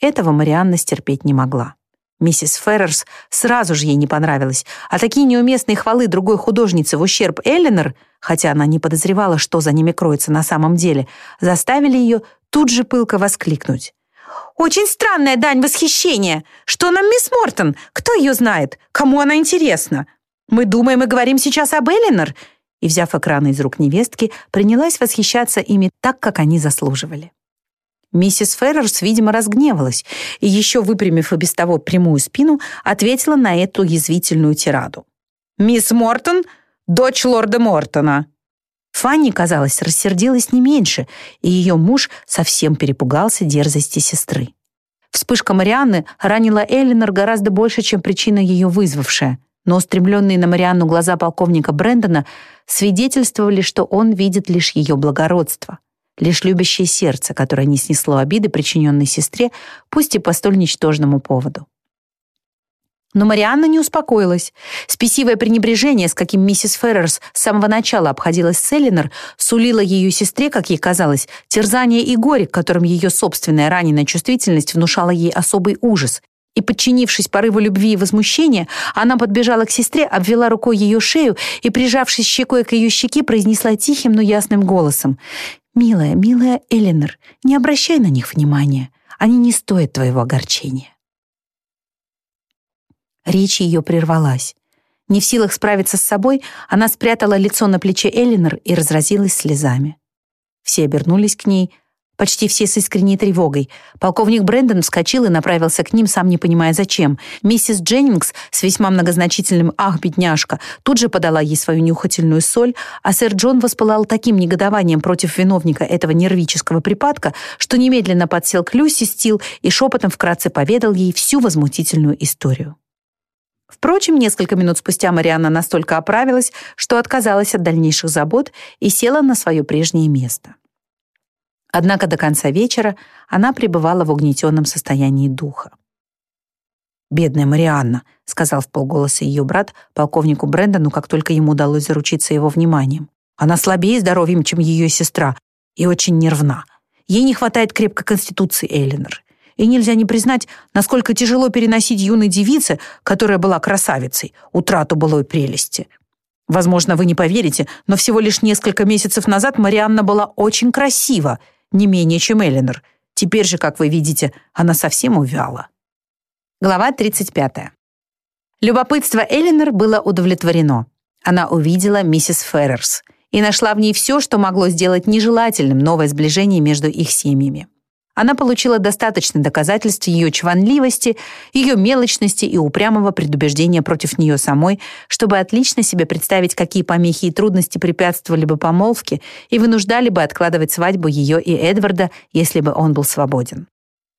Этого Марианна стерпеть не могла. Миссис Феррерс сразу же ей не понравилось, а такие неуместные хвалы другой художницы в ущерб Эллинор, хотя она не подозревала, что за ними кроется на самом деле, заставили ее тут же пылко воскликнуть. «Очень странная дань восхищения! Что нам мисс Мортон? Кто ее знает? Кому она интересна? Мы думаем и говорим сейчас об Эллинор!» И, взяв экраны из рук невестки, принялась восхищаться ими так, как они заслуживали. Миссис Феррерс, видимо, разгневалась и, еще выпрямив и без того прямую спину, ответила на эту язвительную тираду. «Мисс Мортон — дочь лорда Мортона». Фанни, казалось, рассердилась не меньше, и ее муж совсем перепугался дерзости сестры. Вспышка Марианны ранила Эллинор гораздо больше, чем причина ее вызвавшая, но устремленные на Марианну глаза полковника Брэндона свидетельствовали, что он видит лишь ее благородство — лишь любящее сердце, которое не снесло обиды, причиненной сестре, пусть и по столь ничтожному поводу. Но Марианна не успокоилась. Спесивое пренебрежение, с каким миссис Феррерс с самого начала обходилась с Эллинор, сулило ее сестре, как ей казалось, терзание и горе, которым ее собственная раненая чувствительность внушала ей особый ужас. И, подчинившись порыву любви и возмущения, она подбежала к сестре, обвела рукой ее шею и, прижавшись щекой к ее щеке, произнесла тихим, но ясным голосом «Милая, милая Эленор, не обращай на них внимания. Они не стоят твоего огорчения». Речь ее прервалась. Не в силах справиться с собой, она спрятала лицо на плече Эленор и разразилась слезами. Все обернулись к ней — почти все с искренней тревогой. Полковник Брэндон вскочил и направился к ним, сам не понимая зачем. Миссис Дженнингс с весьма многозначительным «ах, бедняжка» тут же подала ей свою нюхательную соль, а сэр Джон воспылал таким негодованием против виновника этого нервического припадка, что немедленно подсел к Люси Стил и шепотом вкратце поведал ей всю возмутительную историю. Впрочем, несколько минут спустя Марианна настолько оправилась, что отказалась от дальнейших забот и села на свое прежнее место. Однако до конца вечера она пребывала в угнетенном состоянии духа. «Бедная Марианна», — сказал в полголоса ее брат полковнику Брэндону, как только ему удалось заручиться его вниманием. «Она слабее здоровьем, чем ее сестра, и очень нервна. Ей не хватает крепкой конституции Эллинор. И нельзя не признать, насколько тяжело переносить юной девице, которая была красавицей, утрату былой прелести. Возможно, вы не поверите, но всего лишь несколько месяцев назад Марианна была очень красива, не менее, чем Эленор. Теперь же, как вы видите, она совсем увяла. Глава 35. Любопытство Эленор было удовлетворено. Она увидела миссис Феррерс и нашла в ней все, что могло сделать нежелательным новое сближение между их семьями она получила достаточно доказательств ее чванливости, ее мелочности и упрямого предубеждения против нее самой, чтобы отлично себе представить, какие помехи и трудности препятствовали бы помолвке и вынуждали бы откладывать свадьбу ее и Эдварда, если бы он был свободен.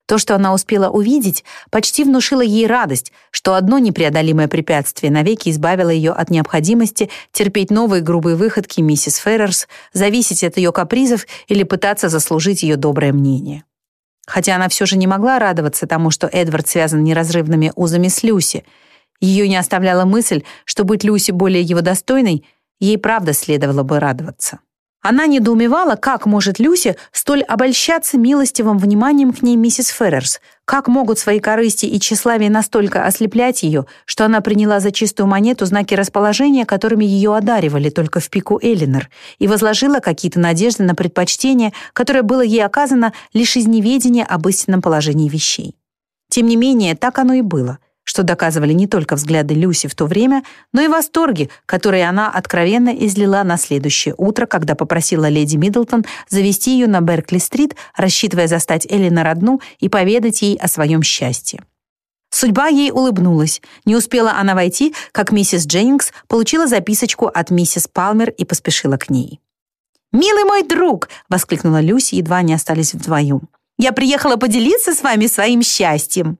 То, что она успела увидеть, почти внушило ей радость, что одно непреодолимое препятствие навеки избавило ее от необходимости терпеть новые грубые выходки миссис Феррерс, зависеть от ее капризов или пытаться заслужить ее доброе мнение хотя она все же не могла радоваться тому, что Эдвард связан неразрывными узами с Люси. Ее не оставляла мысль, что быть Люси более его достойной, ей правда следовало бы радоваться. Она недоумевала, как может Люси столь обольщаться милостивым вниманием к ней миссис Феррерс, как могут свои корысти и тщеславие настолько ослеплять ее, что она приняла за чистую монету знаки расположения, которыми ее одаривали только в пику Эллинор, и возложила какие-то надежды на предпочтение, которое было ей оказано лишь из неведения об истинном положении вещей. Тем не менее, так оно и было — что доказывали не только взгляды Люси в то время, но и восторги, которые она откровенно излила на следующее утро, когда попросила леди Миддлтон завести ее на Беркли-стрит, рассчитывая застать Эллинор одну и поведать ей о своем счастье. Судьба ей улыбнулась. Не успела она войти, как миссис Дженнингс получила записочку от миссис Палмер и поспешила к ней. «Милый мой друг!» — воскликнула Люси, едва они остались вдвоем. «Я приехала поделиться с вами своим счастьем!»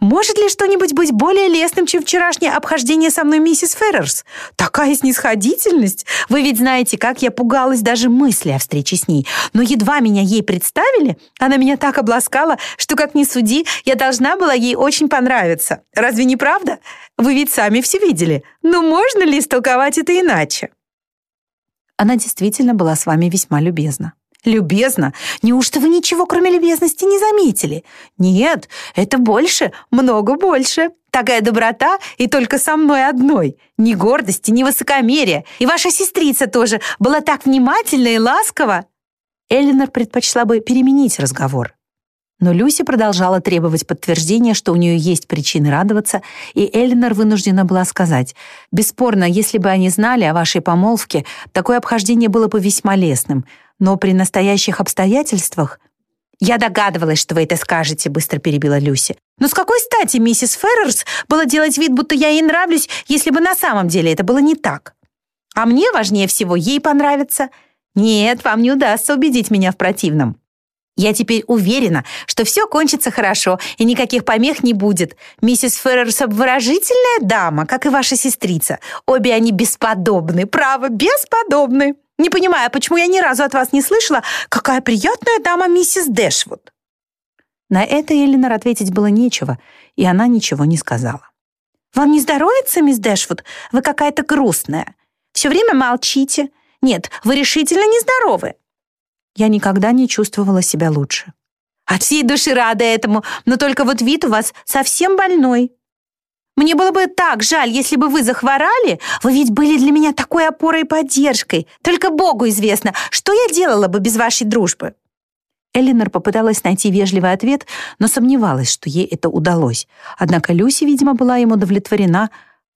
Может ли что-нибудь быть более лестным, чем вчерашнее обхождение со мной миссис Феррерс? Такая снисходительность! Вы ведь знаете, как я пугалась даже мысли о встрече с ней. Но едва меня ей представили, она меня так обласкала, что, как ни суди, я должна была ей очень понравиться. Разве не правда? Вы ведь сами все видели. Но можно ли истолковать это иначе? Она действительно была с вами весьма любезна. Любезно? Неужто вы ничего, кроме любезности, не заметили? Нет, это больше, много больше. Такая доброта и только со мной одной. Ни гордости, ни высокомерия. И ваша сестрица тоже была так внимательна и ласкова. Эллинор предпочла бы переменить разговор. Но Люси продолжала требовать подтверждения, что у нее есть причины радоваться, и Эллинор вынуждена была сказать, «Бесспорно, если бы они знали о вашей помолвке, такое обхождение было бы весьма лестным, но при настоящих обстоятельствах...» «Я догадывалась, что вы это скажете», — быстро перебила Люси. «Но с какой стати миссис Феррерс было делать вид, будто я ей нравлюсь, если бы на самом деле это было не так? А мне важнее всего ей понравиться. Нет, вам не удастся убедить меня в противном». Я теперь уверена, что все кончится хорошо и никаких помех не будет. Миссис Феррерс обворожительная дама, как и ваша сестрица. Обе они бесподобны, право, бесподобны. Не понимаю, почему я ни разу от вас не слышала, какая приятная дама миссис Дэшвуд». На это Элинор ответить было нечего, и она ничего не сказала. «Вам не здоровится, мисс Дэшвуд? Вы какая-то грустная. Все время молчите. Нет, вы решительно нездоровы я никогда не чувствовала себя лучше. От всей души рада этому, но только вот вид у вас совсем больной. Мне было бы так жаль, если бы вы захворали. Вы ведь были для меня такой опорой и поддержкой. Только Богу известно, что я делала бы без вашей дружбы». Эллинор попыталась найти вежливый ответ, но сомневалась, что ей это удалось. Однако Люси, видимо, была им удовлетворена,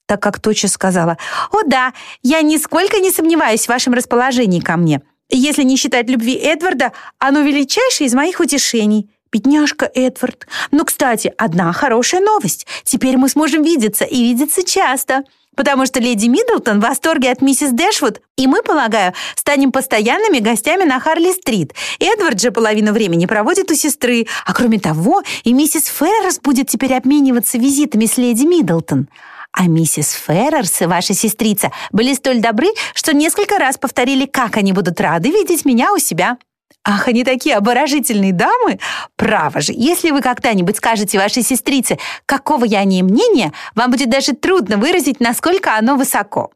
так как тотчас сказала, «О да, я нисколько не сомневаюсь в вашем расположении ко мне. Если не считать любви Эдварда, оно величайшее из моих утешений. Бедняжка Эдвард. Ну, кстати, одна хорошая новость. Теперь мы сможем видеться и видеться часто. Потому что леди Миддлтон в восторге от миссис Дэшвуд, и мы, полагаю, станем постоянными гостями на Харли-стрит. Эдвард же половину времени проводит у сестры, а кроме того, и миссис Феррерс будет теперь обмениваться визитами с леди Миддлтон. А миссис Феррерс и ваша сестрица были столь добры, что несколько раз повторили, как они будут рады видеть меня у себя. Ах, они такие обворожительные дамы! Право же, если вы когда-нибудь скажете вашей сестрице, какого я о ней мнения, вам будет даже трудно выразить, насколько оно высоко.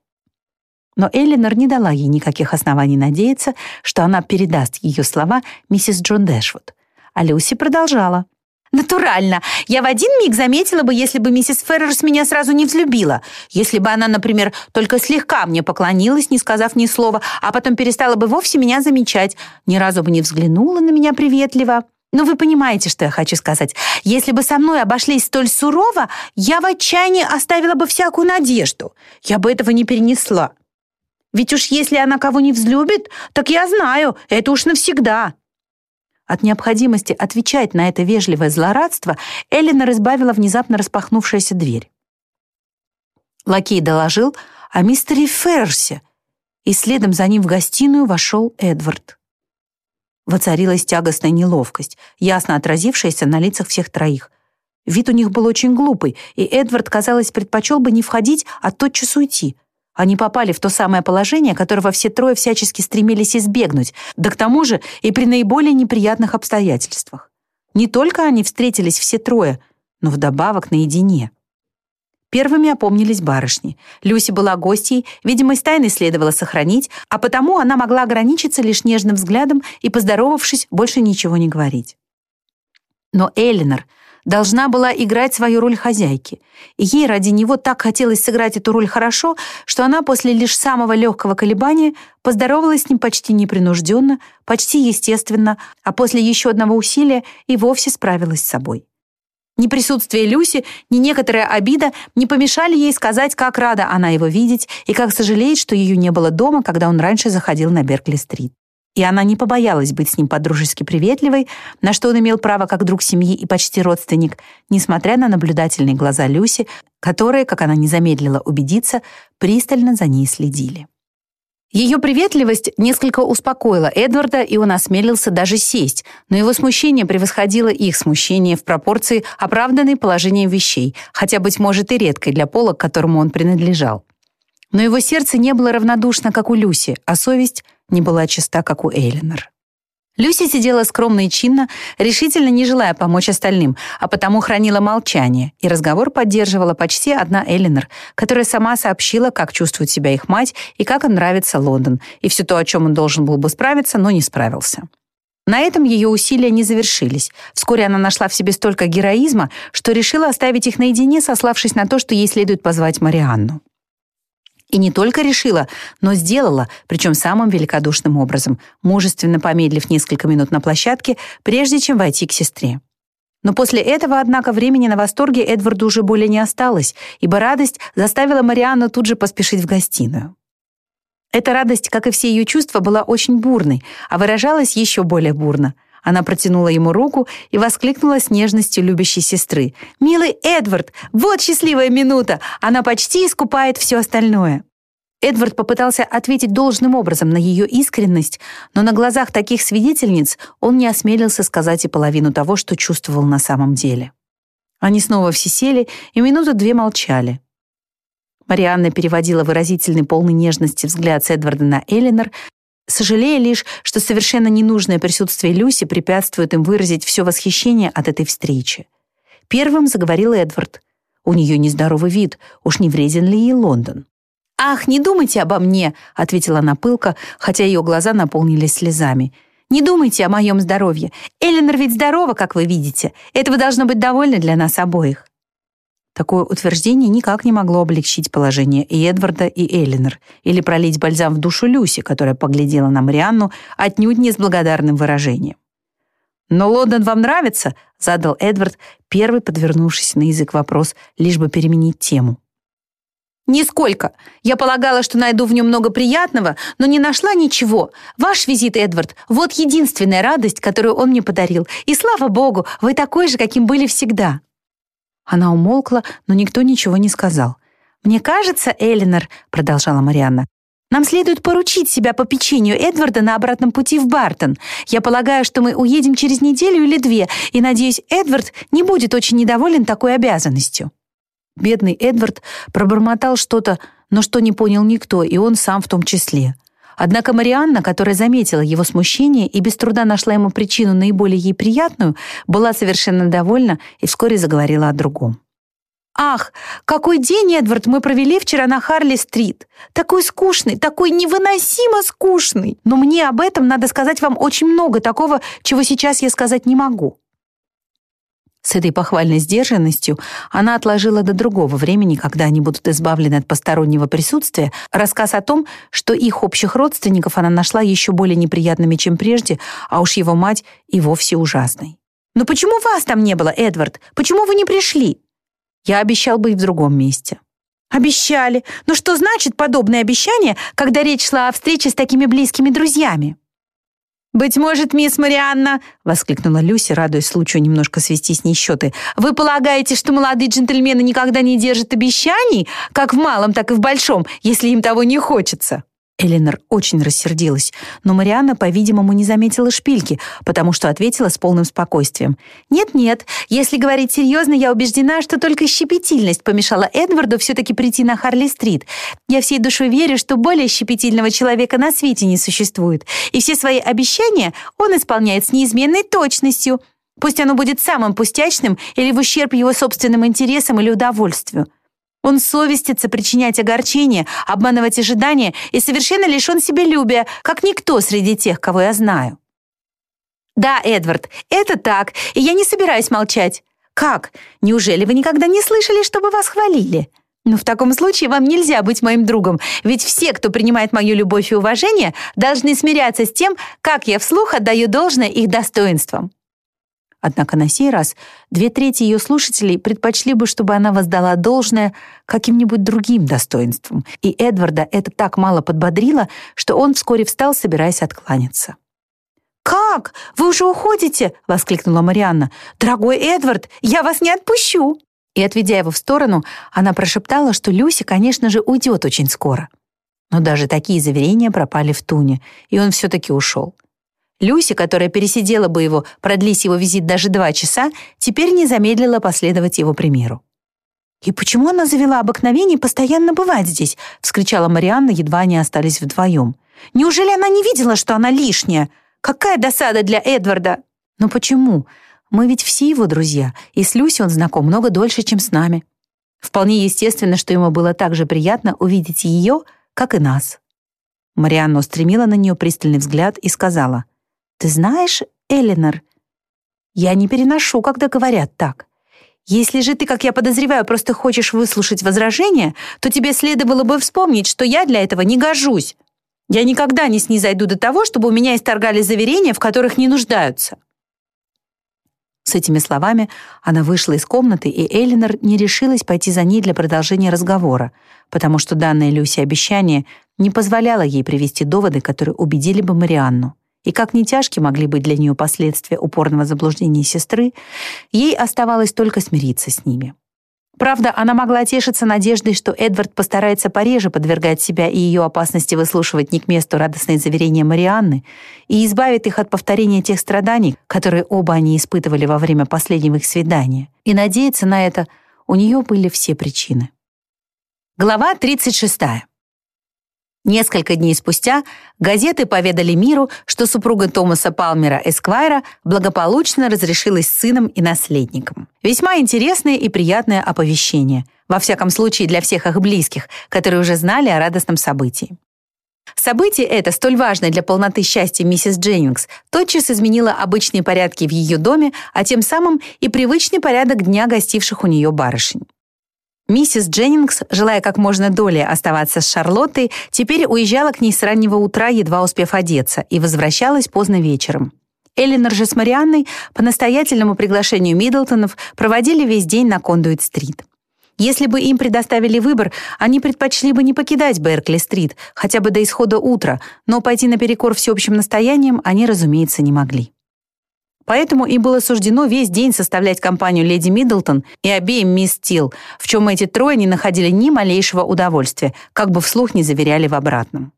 Но Эллинор не дала ей никаких оснований надеяться, что она передаст ее слова миссис Джон Дэшвуд. А Люси продолжала. Натурально. Я в один миг заметила бы, если бы миссис Феррерс меня сразу не взлюбила. Если бы она, например, только слегка мне поклонилась, не сказав ни слова, а потом перестала бы вовсе меня замечать, ни разу бы не взглянула на меня приветливо. Но вы понимаете, что я хочу сказать. Если бы со мной обошлись столь сурово, я в отчаянии оставила бы всякую надежду. Я бы этого не перенесла. Ведь уж если она кого не взлюбит, так я знаю, это уж навсегда. От необходимости отвечать на это вежливое злорадство Эллина разбавила внезапно распахнувшаяся дверь. Лакей доложил о мистере Феррсе, и следом за ним в гостиную вошел Эдвард. Воцарилась тягостная неловкость, ясно отразившаяся на лицах всех троих. Вид у них был очень глупый, и Эдвард, казалось, предпочел бы не входить, а тотчас уйти. Они попали в то самое положение, которого все трое всячески стремились избегнуть, да к тому же и при наиболее неприятных обстоятельствах. Не только они встретились все трое, но вдобавок наедине. Первыми опомнились барышни. Люси была гостьей, видимо, тайны следовало сохранить, а потому она могла ограничиться лишь нежным взглядом и, поздоровавшись, больше ничего не говорить. Но Эллинор должна была играть свою роль хозяйки. И ей ради него так хотелось сыграть эту роль хорошо, что она после лишь самого легкого колебания поздоровалась с ним почти непринужденно, почти естественно, а после еще одного усилия и вовсе справилась с собой. Ни присутствие Люси, ни некоторая обида не помешали ей сказать, как рада она его видеть и как сожалеет, что ее не было дома, когда он раньше заходил на Беркли-стрит и она не побоялась быть с ним подружески приветливой, на что он имел право как друг семьи и почти родственник, несмотря на наблюдательные глаза Люси, которые, как она не замедлила убедиться, пристально за ней следили. Ее приветливость несколько успокоила Эдварда, и он осмелился даже сесть, но его смущение превосходило их смущение в пропорции, оправданной положением вещей, хотя, быть может, и редкой для пола, к которому он принадлежал. Но его сердце не было равнодушно, как у Люси, а совесть не была чиста, как у Эйлинор. Люси сидела скромно и чинно, решительно не желая помочь остальным, а потому хранила молчание, и разговор поддерживала почти одна Эллинор, которая сама сообщила, как чувствует себя их мать и как им нравится Лондон, и все то, о чем он должен был бы справиться, но не справился. На этом ее усилия не завершились. Вскоре она нашла в себе столько героизма, что решила оставить их наедине, сославшись на то, что ей следует позвать Марианну. И не только решила, но сделала, причем самым великодушным образом, мужественно помедлив несколько минут на площадке, прежде чем войти к сестре. Но после этого, однако, времени на восторге Эдварду уже более не осталось, ибо радость заставила Марианну тут же поспешить в гостиную. Эта радость, как и все ее чувства, была очень бурной, а выражалась еще более бурно. Она протянула ему руку и воскликнула с нежностью любящей сестры. «Милый Эдвард, вот счастливая минута! Она почти искупает все остальное!» Эдвард попытался ответить должным образом на ее искренность, но на глазах таких свидетельниц он не осмелился сказать и половину того, что чувствовал на самом деле. Они снова все сели и минуты две молчали. Марианна переводила выразительный полный нежности взгляд с Эдварда на Элинор, сожалея лишь, что совершенно ненужное присутствие Люси препятствует им выразить все восхищение от этой встречи. Первым заговорил Эдвард. У нее нездоровый вид, уж не вреден ли ей Лондон? «Ах, не думайте обо мне», — ответила она пылко, хотя ее глаза наполнились слезами. «Не думайте о моем здоровье. Эленор ведь здорова, как вы видите. Этого должно быть довольно для нас обоих». Такое утверждение никак не могло облегчить положение и Эдварда, и Эллинор, или пролить бальзам в душу Люси, которая поглядела на Марианну отнюдь не с благодарным выражением. «Но Лондон вам нравится?» — задал Эдвард, первый подвернувшийся на язык вопрос, лишь бы переменить тему. «Нисколько. Я полагала, что найду в нем много приятного, но не нашла ничего. Ваш визит, Эдвард, вот единственная радость, которую он мне подарил. И слава богу, вы такой же, каким были всегда». Она умолкла, но никто ничего не сказал. «Мне кажется, Элинор», — продолжала Марианна, «нам следует поручить себя по печенью Эдварда на обратном пути в Бартон. Я полагаю, что мы уедем через неделю или две, и, надеюсь, Эдвард не будет очень недоволен такой обязанностью». Бедный Эдвард пробормотал что-то, но что не понял никто, и он сам в том числе. Однако Марианна, которая заметила его смущение и без труда нашла ему причину наиболее ей приятную, была совершенно довольна и вскоре заговорила о другом. «Ах, какой день, Эдвард, мы провели вчера на Харли-стрит! Такой скучный, такой невыносимо скучный! Но мне об этом надо сказать вам очень много такого, чего сейчас я сказать не могу. С этой похвальной сдержанностью она отложила до другого времени, когда они будут избавлены от постороннего присутствия, рассказ о том, что их общих родственников она нашла еще более неприятными, чем прежде, а уж его мать и вовсе ужасной. «Но почему вас там не было, Эдвард? Почему вы не пришли?» «Я обещал быть в другом месте». «Обещали. Но что значит подобное обещание, когда речь шла о встрече с такими близкими друзьями?» «Быть может, мисс Марианна!» — воскликнула Люси, радуясь случаю немножко свести с ней счеты. «Вы полагаете, что молодые джентльмены никогда не держат обещаний, как в малом, так и в большом, если им того не хочется?» Эленор очень рассердилась, но Марианна, по-видимому, не заметила шпильки, потому что ответила с полным спокойствием. «Нет-нет, если говорить серьезно, я убеждена, что только щепетильность помешала Эдварду все-таки прийти на Харли-стрит. Я всей душой верю, что более щепетильного человека на свете не существует, и все свои обещания он исполняет с неизменной точностью. Пусть оно будет самым пустячным или в ущерб его собственным интересам или удовольствию. Он совестится причинять огорчение, обманывать ожидания и совершенно лишен себелюбия, как никто среди тех, кого я знаю. Да, Эдвард, это так, и я не собираюсь молчать. Как? Неужели вы никогда не слышали, чтобы вас хвалили? Ну, в таком случае вам нельзя быть моим другом, ведь все, кто принимает мою любовь и уважение, должны смиряться с тем, как я вслух отдаю должное их достоинствам. Однако на сей раз две трети ее слушателей предпочли бы, чтобы она воздала должное каким-нибудь другим достоинствам, и Эдварда это так мало подбодрило, что он вскоре встал, собираясь откланяться. «Как? Вы уже уходите?» — воскликнула Марианна. «Дорогой Эдвард, я вас не отпущу!» И, отведя его в сторону, она прошептала, что Люси, конечно же, уйдет очень скоро. Но даже такие заверения пропали в туне, и он все-таки ушел. Люси, которая пересидела бы его, продлись его визит даже два часа, теперь не замедлила последовать его примеру. «И почему она завела обыкновение постоянно бывать здесь?» — вскричала Марианна, едва они остались вдвоем. «Неужели она не видела, что она лишняя? Какая досада для Эдварда!» «Но почему? Мы ведь все его друзья, и с Люси он знаком много дольше, чем с нами. Вполне естественно, что ему было так же приятно увидеть ее, как и нас». Марианна устремила на нее пристальный взгляд и сказала — «Ты знаешь, Эленор, я не переношу, когда говорят так. Если же ты, как я подозреваю, просто хочешь выслушать возражения, то тебе следовало бы вспомнить, что я для этого не гожусь. Я никогда не снизойду до того, чтобы у меня исторгали заверения, в которых не нуждаются». С этими словами она вышла из комнаты, и Элинор не решилась пойти за ней для продолжения разговора, потому что данное Люси обещание не позволяло ей привести доводы, которые убедили бы Марианну и как не тяжки могли быть для нее последствия упорного заблуждения сестры, ей оставалось только смириться с ними. Правда, она могла тешиться надеждой, что Эдвард постарается пореже подвергать себя и ее опасности выслушивать не к месту радостные заверения Марианны и избавит их от повторения тех страданий, которые оба они испытывали во время последнего их свидания. И надеяться на это у нее были все причины. Глава 36. Несколько дней спустя газеты поведали миру, что супруга Томаса Палмера Эсквайра благополучно разрешилась сыном и наследником. Весьма интересное и приятное оповещение, во всяком случае для всех их близких, которые уже знали о радостном событии. Событие это, столь важное для полноты счастья миссис Дженнингс, тотчас изменило обычные порядки в ее доме, а тем самым и привычный порядок дня гостивших у нее барышень. Миссис Дженнингс, желая как можно долее оставаться с Шарлоттой, теперь уезжала к ней с раннего утра, едва успев одеться, и возвращалась поздно вечером. Эллинор же с Марианной по настоятельному приглашению Миддлтонов проводили весь день на Кондуит-стрит. Если бы им предоставили выбор, они предпочли бы не покидать Беркли-стрит, хотя бы до исхода утра, но пойти наперекор всеобщим настояниям они, разумеется, не могли. Поэтому им было суждено весь день составлять компанию леди Миддлтон и обеим мисс Тилл, в чем эти трое не находили ни малейшего удовольствия, как бы вслух не заверяли в обратном.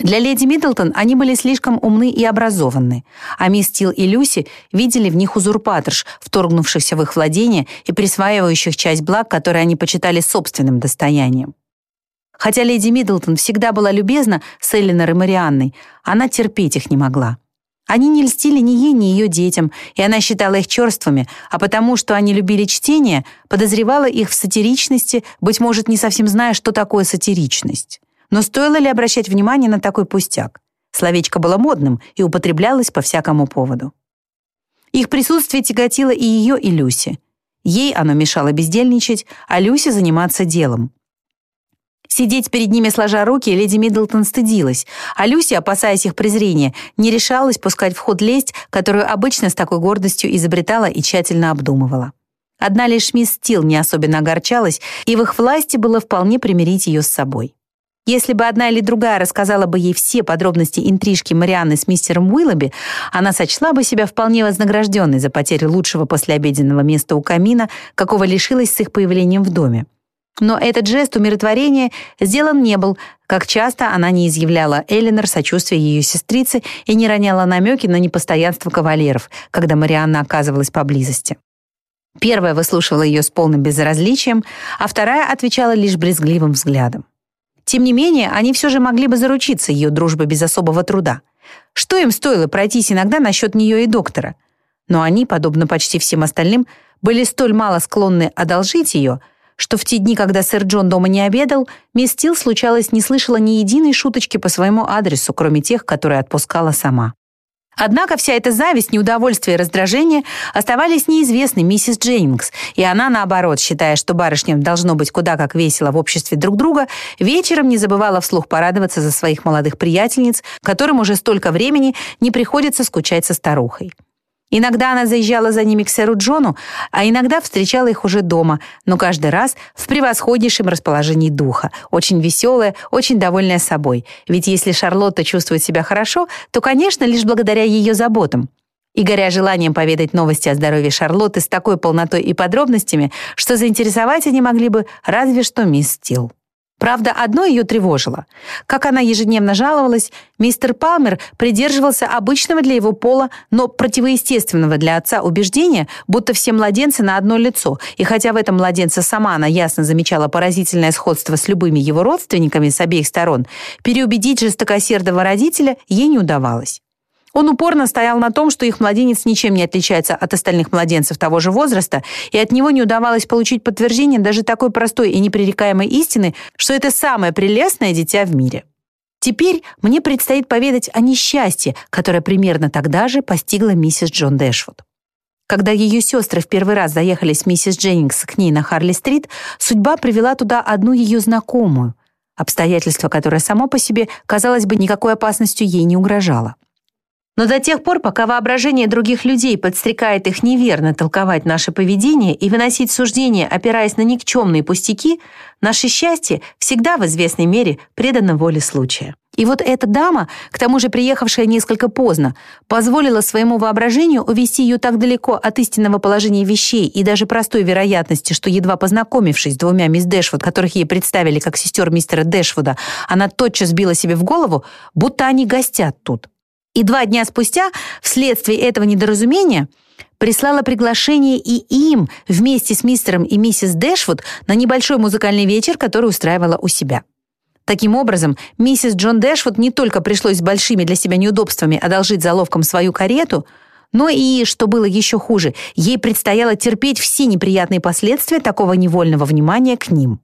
Для леди Миддлтон они были слишком умны и образованны, а мисс Тилл и Люси видели в них узурпаторш, вторгнувшихся в их владение и присваивающих часть благ, которые они почитали собственным достоянием. Хотя леди Миддлтон всегда была любезна с Эллинор и Марианной, она терпеть их не могла. Они не льстили ни ей, ни ее детям, и она считала их черствыми, а потому, что они любили чтение, подозревала их в сатиричности, быть может, не совсем зная, что такое сатиричность. Но стоило ли обращать внимание на такой пустяк? Словечко было модным и употреблялось по всякому поводу. Их присутствие тяготило и ее, и Люси. Ей оно мешало бездельничать, а Люси заниматься делом. Сидеть перед ними сложа руки леди Миддлтон стыдилась, а Люси, опасаясь их презрения, не решалась пускать в ход лесть, которую обычно с такой гордостью изобретала и тщательно обдумывала. Одна лишь мисс Стил не особенно огорчалась, и в их власти было вполне примирить ее с собой. Если бы одна или другая рассказала бы ей все подробности интрижки Марианны с мистером Уиллоби, она сочла бы себя вполне вознагражденной за потерю лучшего послеобеденного места у камина, какого лишилась с их появлением в доме. Но этот жест умиротворения сделан не был, как часто она не изъявляла Элинор сочувствия ее сестрицы и не роняла намеки на непостоянство кавалеров, когда Марианна оказывалась поблизости. Первая выслушивала ее с полным безразличием, а вторая отвечала лишь брезгливым взглядом. Тем не менее, они все же могли бы заручиться ее дружбой без особого труда. Что им стоило пройтись иногда насчет нее и доктора? Но они, подобно почти всем остальным, были столь мало склонны одолжить ее — что в те дни, когда сэр Джон дома не обедал, мисс Тилл, случалось, не слышала ни единой шуточки по своему адресу, кроме тех, которые отпускала сама. Однако вся эта зависть, неудовольствие и раздражение оставались неизвестны миссис Дженнингс, и она, наоборот, считая, что барышням должно быть куда как весело в обществе друг друга, вечером не забывала вслух порадоваться за своих молодых приятельниц, которым уже столько времени не приходится скучать со старухой. Иногда она заезжала за ними к сэру Джону, а иногда встречала их уже дома, но каждый раз в превосходнейшем расположении духа, очень веселая, очень довольная собой. Ведь если Шарлотта чувствует себя хорошо, то, конечно, лишь благодаря ее заботам. И горя желанием поведать новости о здоровье Шарлотты с такой полнотой и подробностями, что заинтересовать они могли бы разве что мисс Стилл. Правда, одно ее тревожило. Как она ежедневно жаловалась, мистер Палмер придерживался обычного для его пола, но противоестественного для отца убеждения, будто все младенцы на одно лицо, и хотя в этом младенце сама она ясно замечала поразительное сходство с любыми его родственниками с обеих сторон, переубедить жестокосердого родителя ей не удавалось. Он упорно стоял на том, что их младенец ничем не отличается от остальных младенцев того же возраста, и от него не удавалось получить подтверждение даже такой простой и непререкаемой истины, что это самое прелестное дитя в мире. Теперь мне предстоит поведать о несчастье, которое примерно тогда же постигло миссис Джон Дэшвуд. Когда ее сестры в первый раз заехали с миссис Дженнингс к ней на Харли-стрит, судьба привела туда одну ее знакомую, обстоятельство, которое само по себе, казалось бы, никакой опасностью ей не угрожало. Но до тех пор, пока воображение других людей подстрекает их неверно толковать наше поведение и выносить суждения, опираясь на никчемные пустяки, наше счастье всегда в известной мере предано воле случая. И вот эта дама, к тому же приехавшая несколько поздно, позволила своему воображению увести ее так далеко от истинного положения вещей и даже простой вероятности, что едва познакомившись с двумя мисс Дэшвуд, которых ей представили как сестер мистера Дэшвуда, она тотчас била себе в голову, будто они гостят тут. И два дня спустя, вследствие этого недоразумения, прислала приглашение и им вместе с мистером и миссис Дэшвуд на небольшой музыкальный вечер, который устраивала у себя. Таким образом, миссис Джон Дэшвуд не только пришлось с большими для себя неудобствами одолжить заловком свою карету, но и, что было еще хуже, ей предстояло терпеть все неприятные последствия такого невольного внимания к ним.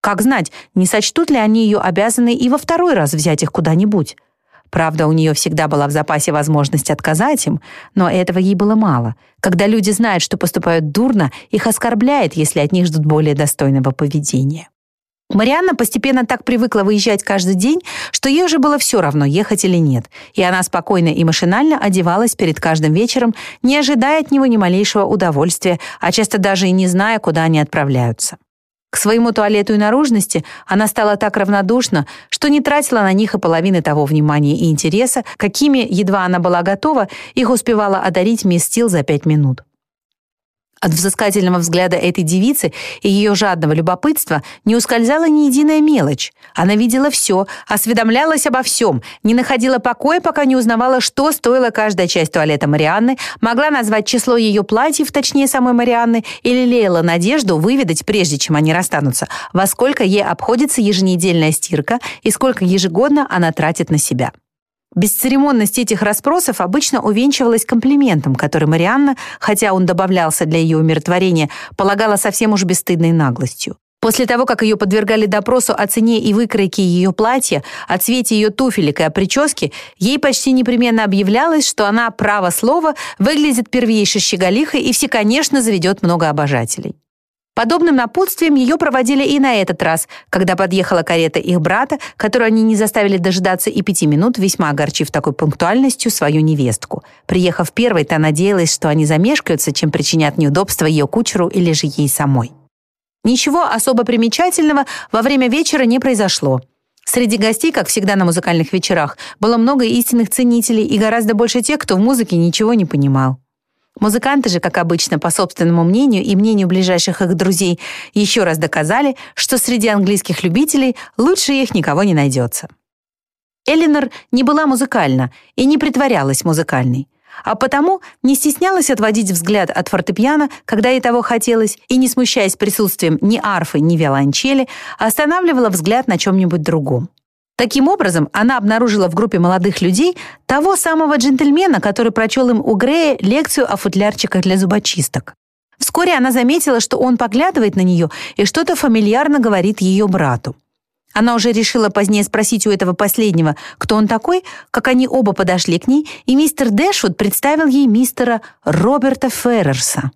Как знать, не сочтут ли они ее обязаны и во второй раз взять их куда-нибудь? Правда, у нее всегда была в запасе возможность отказать им, но этого ей было мало. Когда люди знают, что поступают дурно, их оскорбляет, если от них ждут более достойного поведения. Марианна постепенно так привыкла выезжать каждый день, что ей уже было все равно, ехать или нет, и она спокойно и машинально одевалась перед каждым вечером, не ожидая от него ни малейшего удовольствия, а часто даже и не зная, куда они отправляются. К своему туалету и наружности она стала так равнодушна, что не тратила на них и половины того внимания и интереса, какими, едва она была готова, их успевала одарить мисс Стил за пять минут. От взыскательного взгляда этой девицы и ее жадного любопытства не ускользала ни единая мелочь. Она видела все, осведомлялась обо всем, не находила покоя, пока не узнавала, что стоила каждая часть туалета Марианны, могла назвать число ее платьев, точнее самой Марианны, или лелеяла надежду выведать, прежде чем они расстанутся, во сколько ей обходится еженедельная стирка и сколько ежегодно она тратит на себя. Бесцеремонность этих расспросов обычно увенчивалась комплиментом, который Марианна, хотя он добавлялся для ее умиротворения, полагала совсем уж бесстыдной наглостью. После того, как ее подвергали допросу о цене и выкройке ее платья, о цвете ее туфелек и о прическе, ей почти непременно объявлялось, что она, право слова, выглядит первейшей щеголихой и все, конечно, заведет много обожателей. Подобным напутствием ее проводили и на этот раз, когда подъехала карета их брата, которую они не заставили дожидаться и пяти минут, весьма огорчив такой пунктуальностью свою невестку. Приехав первой, та надеялась, что они замешкаются, чем причинят неудобства ее кучеру или же ей самой. Ничего особо примечательного во время вечера не произошло. Среди гостей, как всегда на музыкальных вечерах, было много истинных ценителей и гораздо больше тех, кто в музыке ничего не понимал. Музыканты же, как обычно, по собственному мнению и мнению ближайших их друзей, еще раз доказали, что среди английских любителей лучше их никого не найдется. Элинор не была музыкальна и не притворялась музыкальной, а потому не стеснялась отводить взгляд от фортепиано, когда ей того хотелось, и, не смущаясь присутствием ни арфы, ни виолончели, останавливала взгляд на чем-нибудь другом. Таким образом, она обнаружила в группе молодых людей того самого джентльмена, который прочел им у Грея лекцию о футлярчиках для зубочисток. Вскоре она заметила, что он поглядывает на нее и что-то фамильярно говорит ее брату. Она уже решила позднее спросить у этого последнего, кто он такой, как они оба подошли к ней, и мистер Дэшвуд представил ей мистера Роберта Феррерса.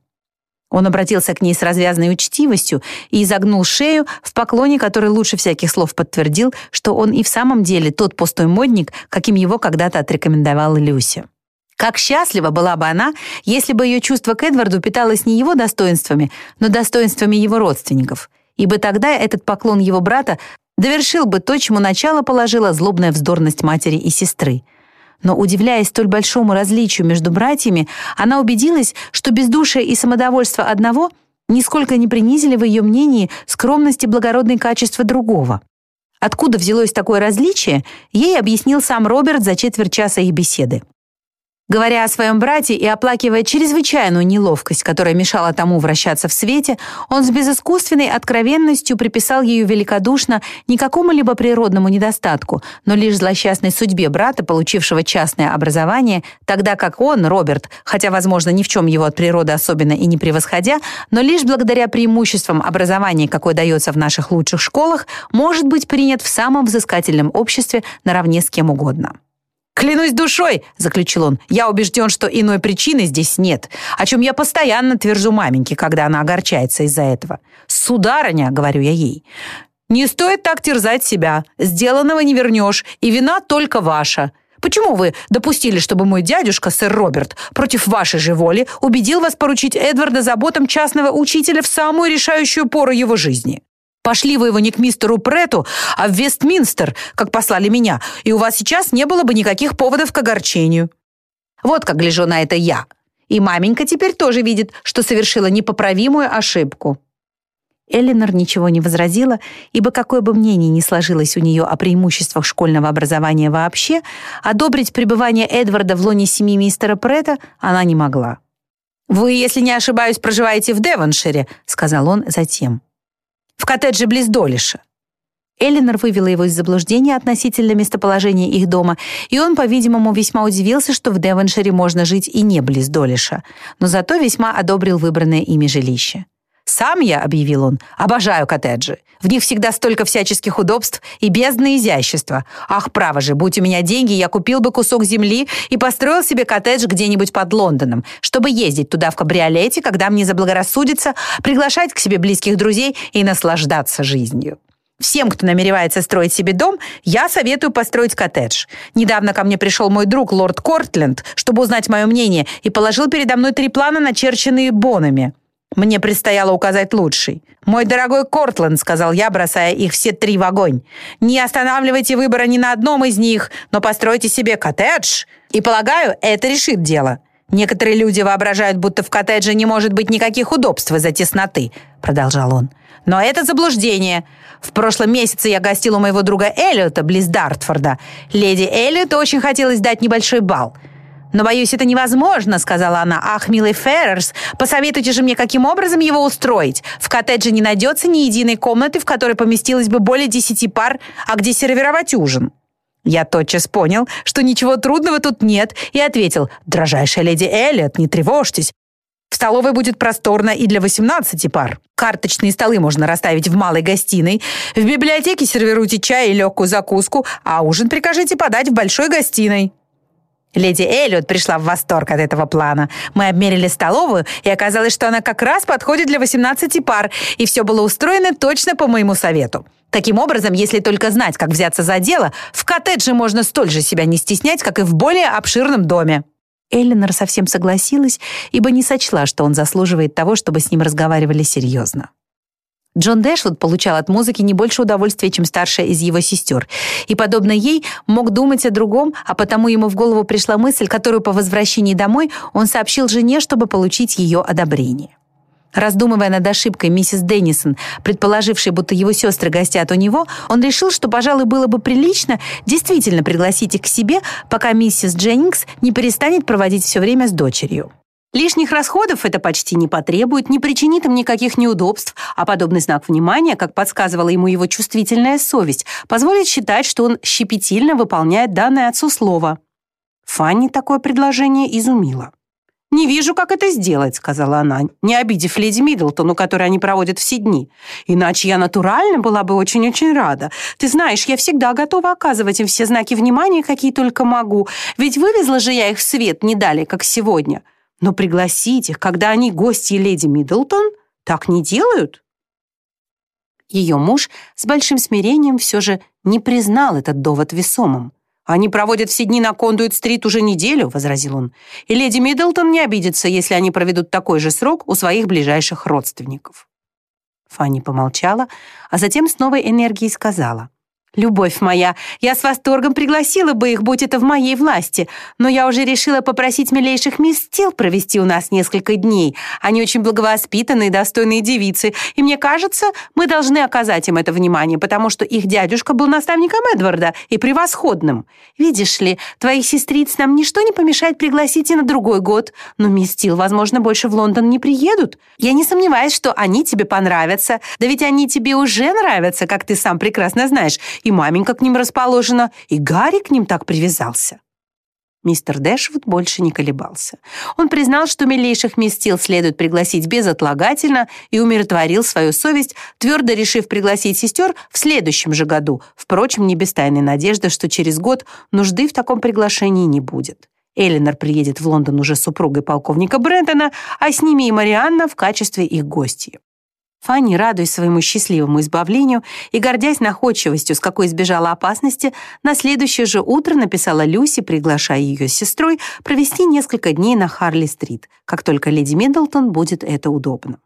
Он обратился к ней с развязной учтивостью и изогнул шею в поклоне, который лучше всяких слов подтвердил, что он и в самом деле тот пустой модник, каким его когда-то отрекомендовала Люся. Как счастлива была бы она, если бы ее чувство к Эдварду питалось не его достоинствами, но достоинствами его родственников, ибо тогда этот поклон его брата довершил бы то, чему начало положила злобная вздорность матери и сестры — но, удивляясь столь большому различию между братьями, она убедилась, что бездушие и самодовольство одного нисколько не принизили в ее мнении скромность и благородные качества другого. Откуда взялось такое различие, ей объяснил сам Роберт за четверть часа их беседы. Говоря о своем брате и оплакивая чрезвычайную неловкость, которая мешала тому вращаться в свете, он с безыскусственной откровенностью приписал ее великодушно не какому-либо природному недостатку, но лишь злосчастной судьбе брата, получившего частное образование, тогда как он, Роберт, хотя, возможно, ни в чем его от природы особенно и не превосходя, но лишь благодаря преимуществам образования, какое дается в наших лучших школах, может быть принят в самом взыскательном обществе наравне с кем угодно. «Клянусь душой!» — заключил он. «Я убежден, что иной причины здесь нет, о чем я постоянно твержу маменьке, когда она огорчается из-за этого. Сударыня, — говорю я ей, — не стоит так терзать себя. Сделанного не вернешь, и вина только ваша. Почему вы допустили, чтобы мой дядюшка, сэр Роберт, против вашей же воли убедил вас поручить Эдварда заботам частного учителя в самую решающую пору его жизни?» Пошли вы его не к мистеру Прету, а в Вестминстер, как послали меня, и у вас сейчас не было бы никаких поводов к огорчению. Вот как гляжу на это я. И маменька теперь тоже видит, что совершила непоправимую ошибку». Эллинор ничего не возразила, ибо какое бы мнение ни сложилось у нее о преимуществах школьного образования вообще, одобрить пребывание Эдварда в лоне семьи мистера Прета она не могла. «Вы, если не ошибаюсь, проживаете в Девоншире», — сказал он затем в коттедже близ Долиша. Эллинор вывела его из заблуждения относительно местоположения их дома, и он, по-видимому, весьма удивился, что в Девоншире можно жить и не близ Долиша, но зато весьма одобрил выбранное ими жилище. «Сам я», — объявил он, — «обожаю коттеджи. В них всегда столько всяческих удобств и бездны изящества. Ах, право же, будь у меня деньги, я купил бы кусок земли и построил себе коттедж где-нибудь под Лондоном, чтобы ездить туда в кабриолете, когда мне заблагорассудится, приглашать к себе близких друзей и наслаждаться жизнью». Всем, кто намеревается строить себе дом, я советую построить коттедж. Недавно ко мне пришел мой друг, лорд Кортленд, чтобы узнать мое мнение, и положил передо мной три плана, начерченные Бонами. Мне предстояло указать лучший. «Мой дорогой Кортленд», — сказал я, бросая их все три в огонь, «не останавливайте выбора ни на одном из них, но постройте себе коттедж, и, полагаю, это решит дело». «Некоторые люди воображают, будто в коттедже не может быть никаких удобств из-за тесноты», — продолжал он. «Но это заблуждение. В прошлом месяце я гостил у моего друга Эллиота близ Дартфорда. Леди Эллиот очень хотелось дать небольшой бал». «Но, боюсь, это невозможно», — сказала она. «Ах, милый Феррерс, посоветуйте же мне, каким образом его устроить. В коттедже не найдется ни единой комнаты, в которой поместилось бы более десяти пар, а где сервировать ужин». Я тотчас понял, что ничего трудного тут нет, и ответил, «Дрожайшая леди Эллиот, не тревожьтесь. В столовой будет просторно и для 18 пар. Карточные столы можно расставить в малой гостиной. В библиотеке сервируйте чай и легкую закуску, а ужин прикажите подать в большой гостиной». Леди Эллиот пришла в восторг от этого плана. Мы обмерили столовую, и оказалось, что она как раз подходит для 18 пар, и все было устроено точно по моему совету. Таким образом, если только знать, как взяться за дело, в коттедже можно столь же себя не стеснять, как и в более обширном доме. Эллинор совсем согласилась, ибо не сочла, что он заслуживает того, чтобы с ним разговаривали серьезно. Джон Дэшвуд получал от музыки не больше удовольствия, чем старшая из его сестер, и, подобно ей, мог думать о другом, а потому ему в голову пришла мысль, которую по возвращении домой он сообщил жене, чтобы получить ее одобрение. Раздумывая над ошибкой миссис Деннисон, предположившей, будто его сестры гостят у него, он решил, что, пожалуй, было бы прилично действительно пригласить их к себе, пока миссис Дженнингс не перестанет проводить все время с дочерью. Лишних расходов это почти не потребует, не причинит им никаких неудобств, а подобный знак внимания, как подсказывала ему его чувствительная совесть, позволит считать, что он щепетильно выполняет данное отцу слово. Фанни такое предложение изумило. «Не вижу, как это сделать», — сказала она, не обидев леди Миддлтон, у которой они проводят все дни. «Иначе я натурально была бы очень-очень рада. Ты знаешь, я всегда готова оказывать им все знаки внимания, какие только могу, ведь вывезла же я их в свет не далее, как сегодня. Но пригласить их, когда они гости леди Миддлтон, так не делают. Ее муж с большим смирением все же не признал этот довод весомым. «Они проводят все дни на Кондуит-стрит уже неделю», — возразил он. «И леди Миддлтон не обидится, если они проведут такой же срок у своих ближайших родственников». Фанни помолчала, а затем с новой энергией сказала. «Любовь моя, я с восторгом пригласила бы их, будь это в моей власти, но я уже решила попросить милейших мисс Стил провести у нас несколько дней. Они очень благовоспитанные, достойные девицы, и мне кажется, мы должны оказать им это внимание, потому что их дядюшка был наставником Эдварда и превосходным. Видишь ли, твоих сестриц нам ничто не помешает пригласить и на другой год, но мисс Стил, возможно, больше в Лондон не приедут. Я не сомневаюсь, что они тебе понравятся, да ведь они тебе уже нравятся, как ты сам прекрасно знаешь, и маменька к ним расположена, и Гарри к ним так привязался». Мистер Дэшвуд больше не колебался. Он признал, что милейших мисс Стил следует пригласить безотлагательно и умиротворил свою совесть, твердо решив пригласить сестер в следующем же году, впрочем, не без тайной надежды, что через год нужды в таком приглашении не будет. Элинор приедет в Лондон уже с супругой полковника Брентона, а с ними и Марианна в качестве их гостей. Фанни, радуясь своему счастливому избавлению и гордясь находчивостью, с какой избежала опасности, на следующее же утро написала Люси, приглашая ее с сестрой провести несколько дней на Харли-стрит, как только леди Миддлтон будет это удобно.